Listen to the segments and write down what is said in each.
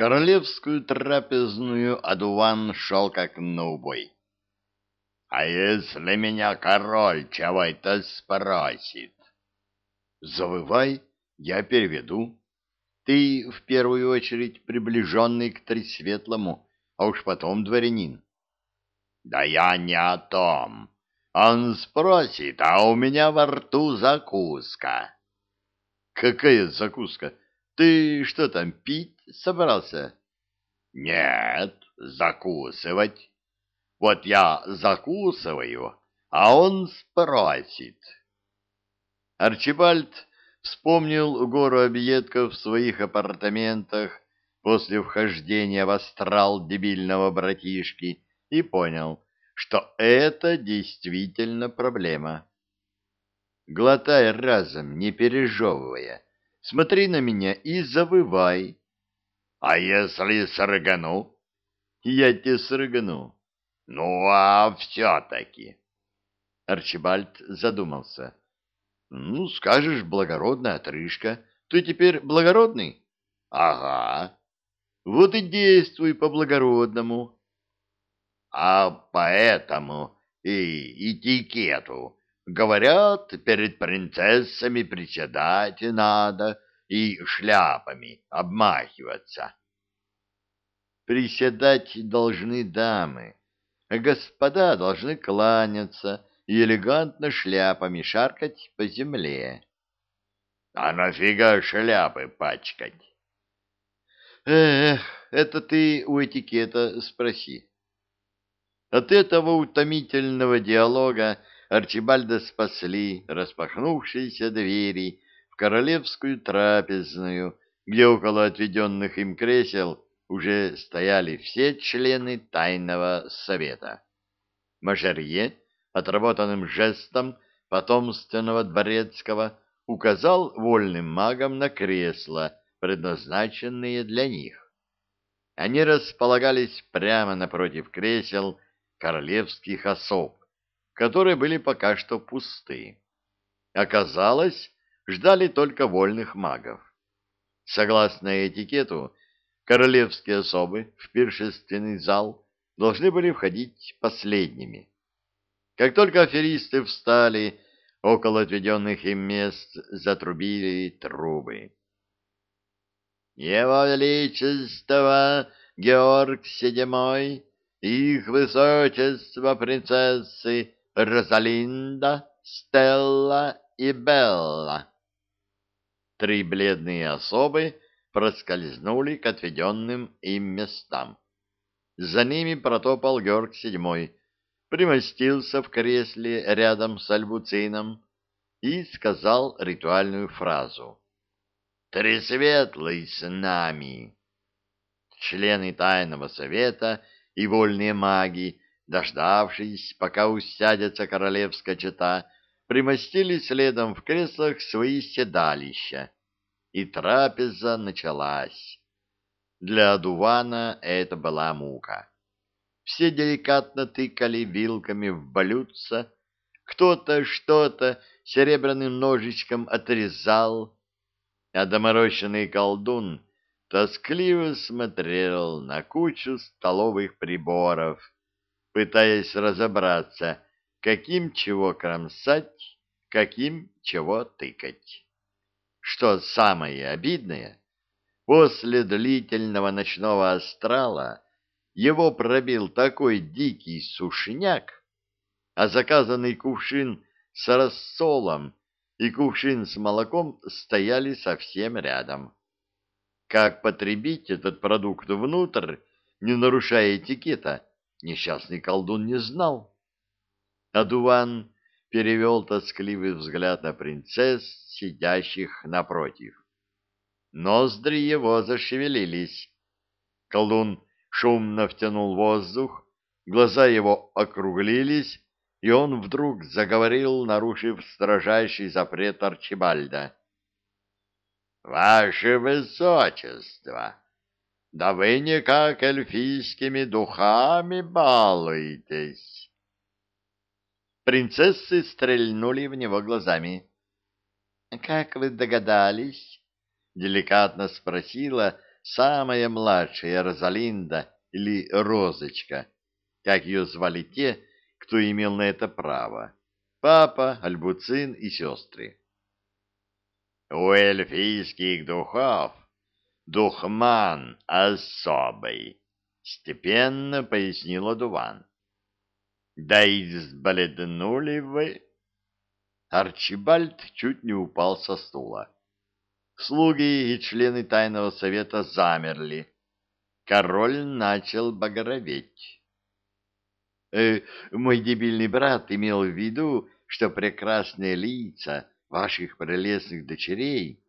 королевскую трапезную Адуван шел как на убой. — А если меня король чего-то спросит? — Завывай, я переведу. Ты в первую очередь приближенный к Тресветлому, а уж потом дворянин. — Да я не о том. Он спросит, а у меня во рту закуска. — Какая закуска? Ты что там, пить собрался? — Нет, закусывать. Вот я закусываю, а он спросит. Арчибальд вспомнил гору объедков в своих апартаментах после вхождения в астрал дебильного братишки и понял, что это действительно проблема. Глотай разом, не пережевывая, смотри на меня и завывай. А если срыгану? Я тебе срыгану. Ну, а все-таки... Арчибальд задумался. Ну, скажешь, благородная отрыжка. Ты теперь благородный? Ага. Вот и действуй по-благородному. А поэтому и этикету говорят, перед принцессами приседать надо и шляпами обмахиваться. Приседать должны дамы, а господа должны кланяться и элегантно шляпами шаркать по земле. А нафига шляпы пачкать? Эх, это ты у этикета спроси. От этого утомительного диалога Арчибальда спасли распахнувшиеся двери в королевскую трапезную, где около отведенных им кресел уже стояли все члены тайного совета. Мажерье отработанным жестом потомственного дворецкого указал вольным магам на кресла, предназначенные для них. Они располагались прямо напротив кресел королевских особ, которые были пока что пусты. Оказалось, ждали только вольных магов. Согласно этикету, королевские особы в пиршественный зал должны были входить последними. Как только аферисты встали, около отведенных им мест затрубили трубы. «Его Величество Георг Седьмой, их Высочество принцессы Розалинда, Стелла и Белла». Три бледные особы проскользнули к отведенным им местам. За ними протопал Георг Седьмой, примостился в кресле рядом с Альбуцином и сказал ритуальную фразу. «Тресветлый с нами!» Члены тайного совета и вольные маги, дождавшись, пока усядется королевская чета, примостились следом в креслах свои седалища, и трапеза началась. Для Адувана это была мука. Все деликатно тыкали вилками в блюдца, кто-то что-то серебряным ножичком отрезал, а доморощенный колдун тоскливо смотрел на кучу столовых приборов, пытаясь разобраться, каким чего кромсать, каким чего тыкать. Что самое обидное, после длительного ночного астрала его пробил такой дикий сушняк, а заказанный кувшин с рассолом и кувшин с молоком стояли совсем рядом. Как потребить этот продукт внутрь, не нарушая этикета, несчастный колдун не знал. Адуван перевел тоскливый взгляд на принцесс, сидящих напротив. Ноздри его зашевелились. Колдун шумно втянул воздух, глаза его округлились, и он вдруг заговорил, нарушив строжайший запрет Арчибальда. — Ваше Высочество, да вы никак эльфийскими духами балуетесь. Принцессы стрельнули в него глазами. — Как вы догадались? — деликатно спросила самая младшая Розалинда или Розочка, как ее звали те, кто имел на это право. Папа, Альбуцин и сестры. У эльфийских духов духман особый, степенно пояснила Дуван. Да избаледнули вы. Арчибальд чуть не упал со стула. Слуги и члены тайного совета замерли. Король начал багроветь. Э, мой дебильный брат имел в виду, что прекрасные лица ваших прелестных дочерей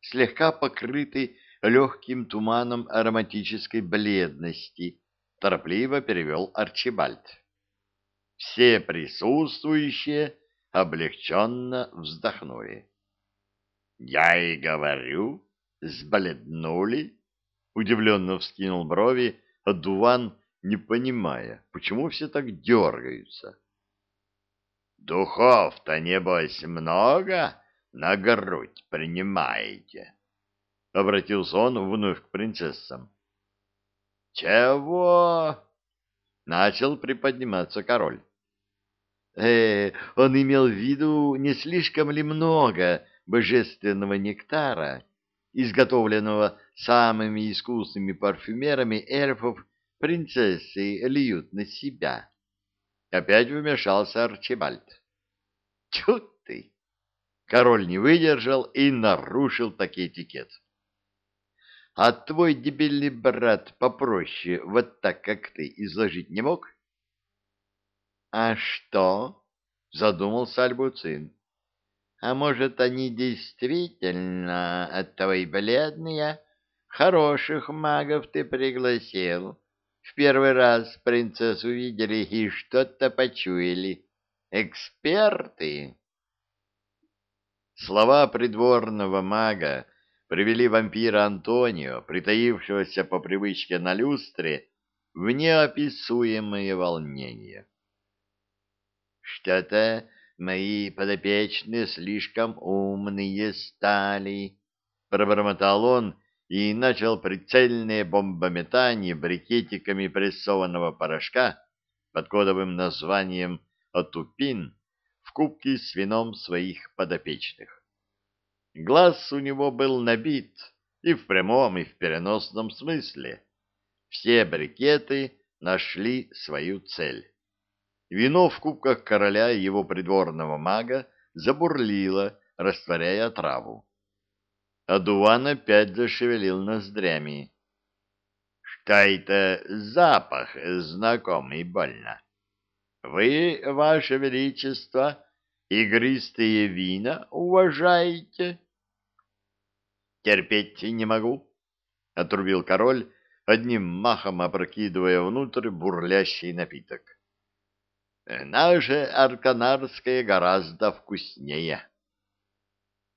слегка покрыты легким туманом ароматической бледности, торопливо перевел Арчибальд. Все присутствующие облегченно вздохнули. — Я и говорю, сбледнули, — удивленно вскинул брови Адуван, не понимая, почему все так дергаются. — Духов-то, небось, много на грудь принимаете? — обратился он вновь к принцессам. — Чего? — начал приподниматься король. Э, он имел в виду, не слишком ли много божественного нектара, изготовленного самыми искусными парфюмерами эльфов, принцессы льют на себя. Опять вмешался Арчибальд. Тьфу ты! Король не выдержал и нарушил таки этикет. А твой дебильный брат попроще вот так, как ты, изложить не мог? «А что?» — задумался Альбуцин. «А может, они действительно, от твои бледные, хороших магов ты пригласил? В первый раз принцессу видели и что-то почуяли. Эксперты!» Слова придворного мага привели вампира Антонио, притаившегося по привычке на люстре, в неописуемое волнение. Что-то мои подопечные слишком умные стали, — пробормотал он и начал прицельное бомбометание брикетиками прессованного порошка под кодовым названием «Атупин» в кубке с вином своих подопечных. Глаз у него был набит и в прямом, и в переносном смысле. Все брикеты нашли свою цель. Вино в кубках короля и его придворного мага забурлило, растворяя траву. Адуван опять зашевелил ноздрями. — Что это запах знакомый больно? Вы, ваше величество, игристые вина уважаете? — Терпеть не могу, — отрубил король, одним махом опрокидывая внутрь бурлящий напиток. Наше арканарское гораздо вкуснее.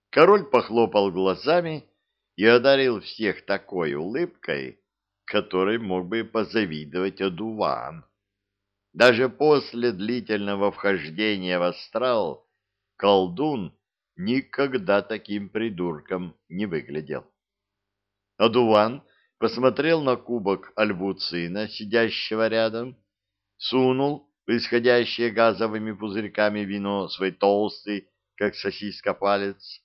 Король похлопал глазами и одарил всех такой улыбкой, которой мог бы позавидовать одуван. Даже после длительного вхождения в астрал колдун никогда таким придурком не выглядел. Адуван посмотрел на кубок альбуцина, сидящего рядом, сунул исходящее газовыми пузырьками вино свой толстый, как сосиска, палец,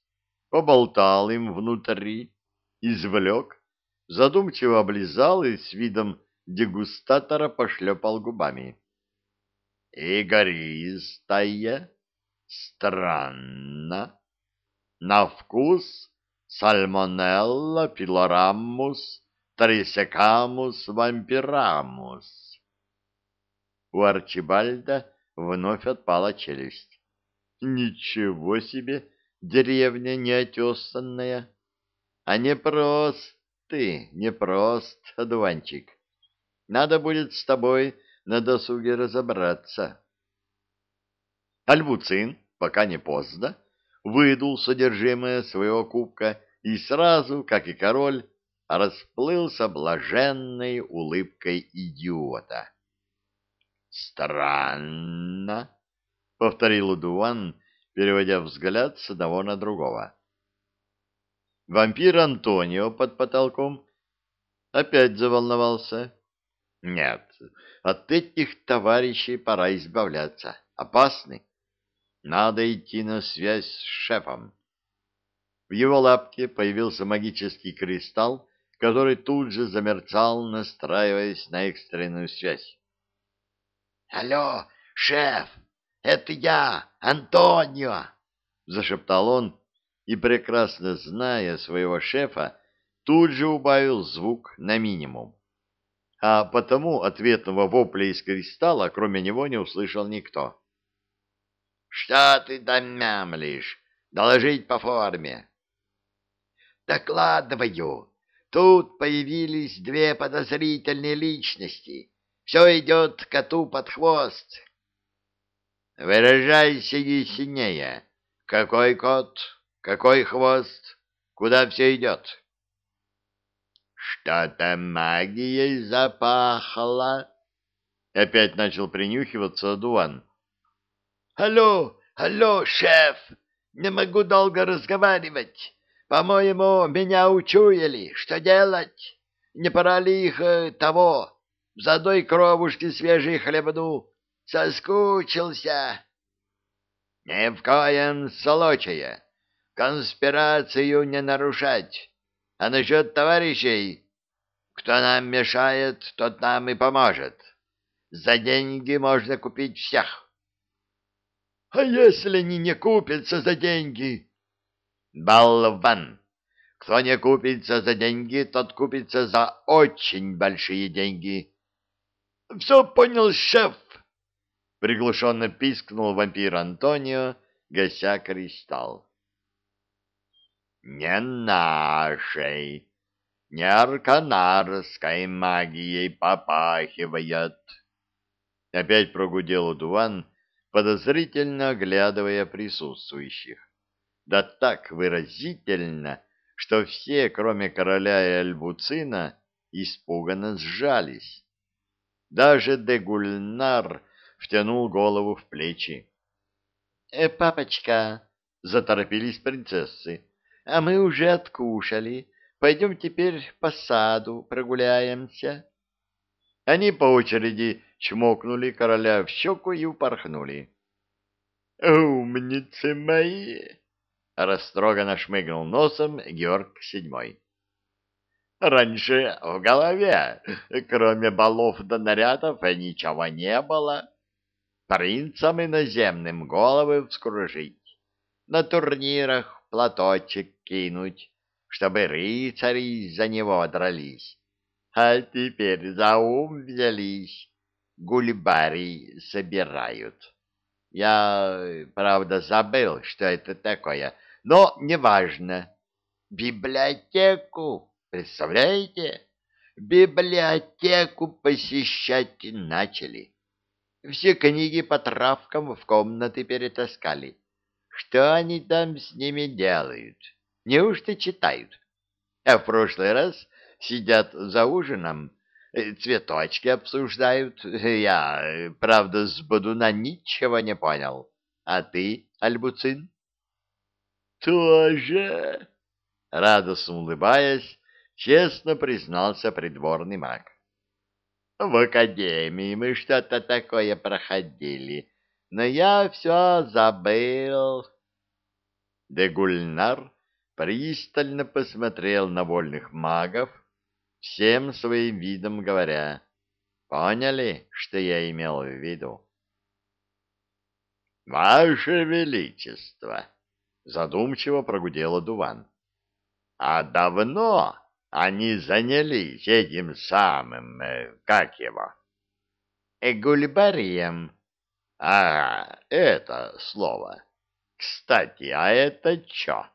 поболтал им внутри, извлек, задумчиво облизал и с видом дегустатора пошлепал губами. Игористая, странно, на вкус сальмонелла пилорамус трисекамус вампирамус. У Арчибальда вновь отпала челюсть. Ничего себе, деревня неотесанная. А не прост ты, не прост, одуванчик. Надо будет с тобой на досуге разобраться. Альбуцин, пока не поздно, выдул содержимое своего кубка и сразу, как и король, расплылся блаженной улыбкой идиота. «Странно», — повторил Удуван, переводя взгляд с одного на другого. Вампир Антонио под потолком опять заволновался. Нет, от этих товарищей пора избавляться. Опасны. Надо идти на связь с шефом. В его лапке появился магический кристалл, который тут же замерцал, настраиваясь на экстренную связь. «Алло, шеф, это я, Антонио!» — зашептал он, и, прекрасно зная своего шефа, тут же убавил звук на минимум. А потому ответного вопля из кристалла, кроме него, не услышал никто. «Что ты там мямлишь? Доложить по форме!» «Докладываю!» Тут появились две подозрительные личности. Все идет коту под хвост. Выражайся яснее. Какой кот? Какой хвост? Куда все идет? Что-то магией запахло. Опять начал принюхиваться Дуан. Алло, алло, шеф, не могу долго разговаривать. По-моему, меня учуяли. Что делать? Не пора ли их э, того? Задой кровушки свежей хлебну. Соскучился. Ни в коем случае. Конспирацию не нарушать. А насчет товарищей, кто нам мешает, тот нам и поможет. За деньги можно купить всех. — А если они не купятся за деньги? Болван! Кто не купится за деньги, тот купится за очень большие деньги. — Все понял, шеф! — приглушенно пискнул вампир Антонио, гася кристалл. — Не нашей, не арканарской магией попахивает. Опять прогудел Дуван, подозрительно оглядывая присутствующих да так выразительно, что все, кроме короля и Альбуцина, испуганно сжались. Даже Дегульнар втянул голову в плечи. «Э, папочка!» — заторопились принцессы. «А мы уже откушали. Пойдем теперь по саду прогуляемся». Они по очереди чмокнули короля в щеку и упорхнули. «Умницы мои!» Растроганно шмыгнул носом Георг Седьмой. Раньше в голове, кроме балов да нарядов, ничего не было. Принцам иноземным головы вскружить, на турнирах платочек кинуть, чтобы рыцари за него дрались. А теперь за ум взялись, гульбарий собирают. Я, правда, забыл, что это такое, но неважно. Библиотеку, представляете? Библиотеку посещать начали. Все книги по травкам в комнаты перетаскали. Что они там с ними делают? Неужто читают? А в прошлый раз сидят за ужином, цветочки обсуждают. Я, правда, с Бодуна ничего не понял. А ты, Альбуцин? тоже, радостно улыбаясь, честно признался придворный маг. В академии мы что-то такое проходили, но я все забыл. Дегульнар пристально посмотрел на вольных магов, всем своим видом говоря, поняли, что я имел в виду? «Ваше Величество!» Задумчиво прогудела Дуван. А давно они занялись этим самым, э, как его? Гульбарием. А, это слово. Кстати, а это чё?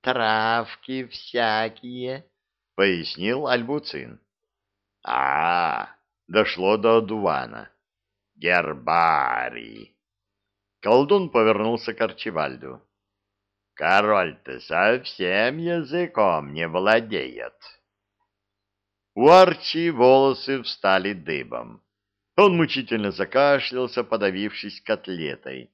Травки всякие, пояснил Альбуцин. А, дошло до Дувана. Гербарий. Колдун повернулся к Арчибальду. «Король-то совсем языком не владеет». У Арчи волосы встали дыбом. Он мучительно закашлялся, подавившись котлетой.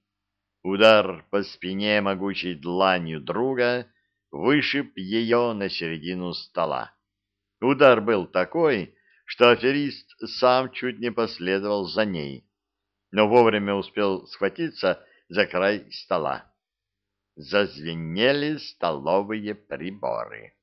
Удар по спине могучей дланью друга вышиб ее на середину стола. Удар был такой, что аферист сам чуть не последовал за ней, но вовремя успел схватиться за край стола. Зазвенели столовые приборы.